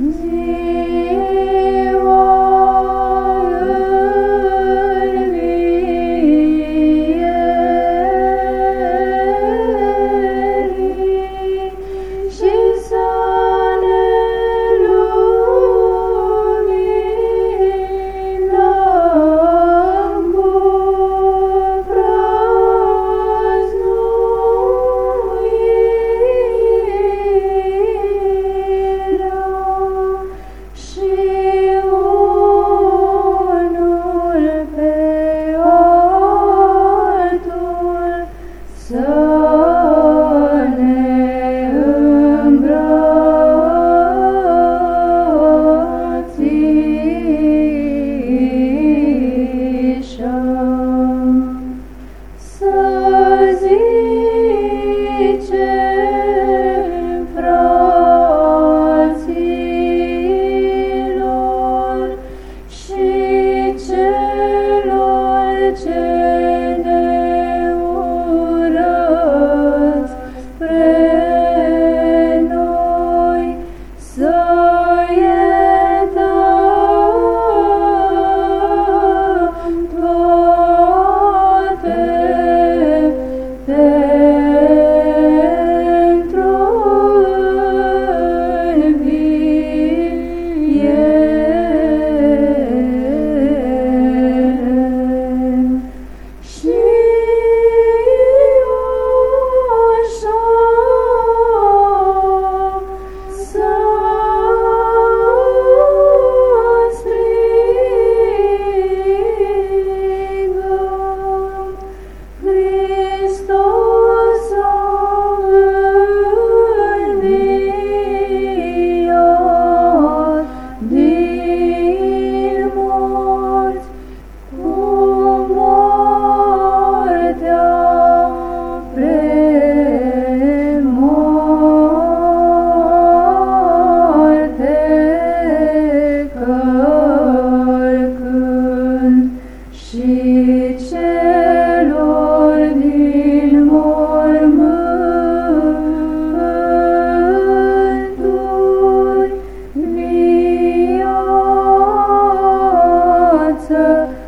Zero. Lord, Lord, day. So.